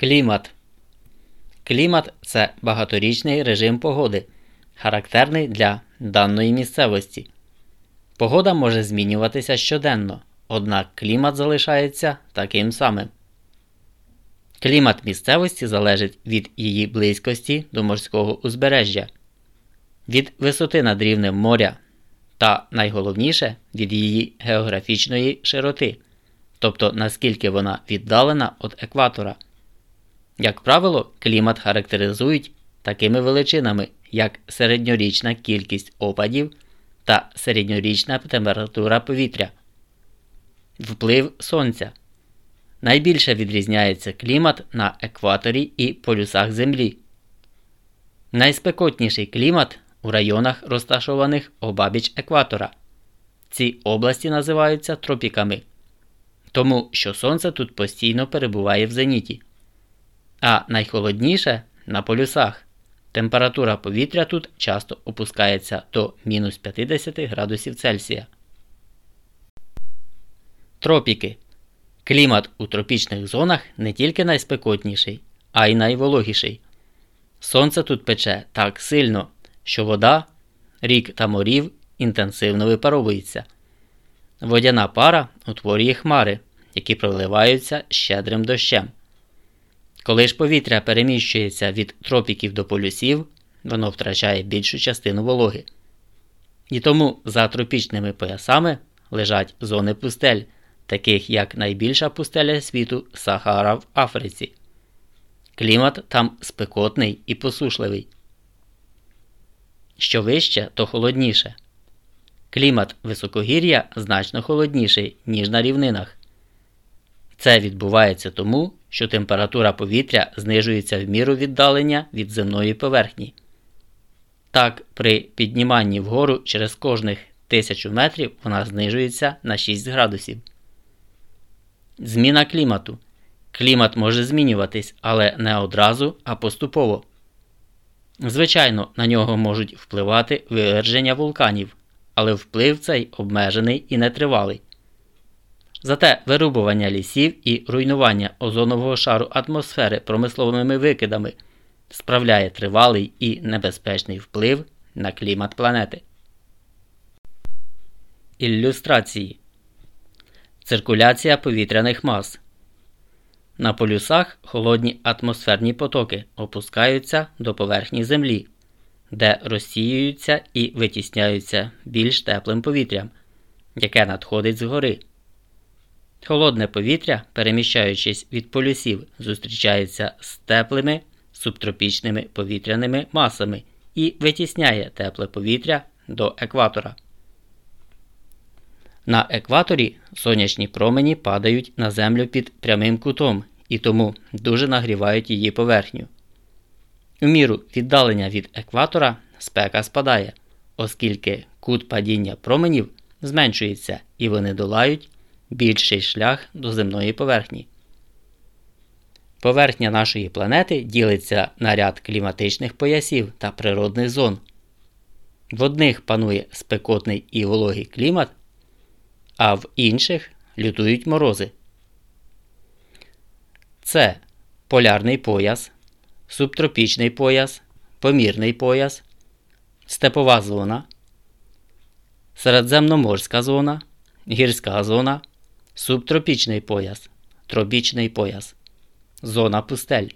Клімат. Клімат це багаторічний режим погоди, характерний для даної місцевості. Погода може змінюватися щоденно, однак клімат залишається таким самим. Клімат місцевості залежить від її близькості до морського узбережжя, від висоти над рівнем моря та найголовніше від її географічної широти, тобто наскільки вона віддалена від екватора. Як правило, клімат характеризують такими величинами, як середньорічна кількість опадів та середньорічна температура повітря, вплив сонця. Найбільше відрізняється клімат на екваторі і полюсах Землі. Найспекотніший клімат у районах, розташованих обабіч екватора. Ці області називаються тропіками, тому що сонце тут постійно перебуває в зеніті. А найхолодніше на полюсах. Температура повітря тут часто опускається до мінус 50 градусів Цельсія. Тропіки. Клімат у тропічних зонах не тільки найспекотніший, а й найвологіший. Сонце тут пече так сильно, що вода, рік та морів інтенсивно випаровується. Водяна пара утворює хмари, які проливаються щедрим дощем. Коли ж повітря переміщується від тропіків до полюсів, воно втрачає більшу частину вологи. І тому за тропічними поясами лежать зони пустель, таких як найбільша пустеля світу Сахара в Африці. Клімат там спекотний і посушливий. Що вище, то холодніше. Клімат високогір'я значно холодніший, ніж на рівнинах. Це відбувається тому, що температура повітря знижується в міру віддалення від земної поверхні. Так, при підніманні вгору через кожних 1000 метрів вона знижується на 6 градусів. Зміна клімату. Клімат може змінюватись, але не одразу, а поступово. Звичайно, на нього можуть впливати виверження вулканів, але вплив цей обмежений і нетривалий. Зате вирубування лісів і руйнування озонового шару атмосфери промисловими викидами справляє тривалий і небезпечний вплив на клімат планети. Ілюстрації Циркуляція повітряних мас. На полюсах холодні атмосферні потоки опускаються до поверхні Землі, де розсіюються і витісняються більш теплим повітрям, яке надходить згори. Холодне повітря, переміщаючись від полюсів, зустрічається з теплими субтропічними повітряними масами і витісняє тепле повітря до екватора. На екваторі сонячні промені падають на землю під прямим кутом і тому дуже нагрівають її поверхню. У міру віддалення від екватора спека спадає, оскільки кут падіння променів зменшується і вони долають більший шлях до земної поверхні. Поверхня нашої планети ділиться на ряд кліматичних поясів та природних зон. В одних панує спекотний і вологий клімат, а в інших лютують морози. Це полярний пояс, субтропічний пояс, помірний пояс, степова зона, середземноморська зона, гірська зона, субтропічний пояс, тропічний пояс, зона пустель.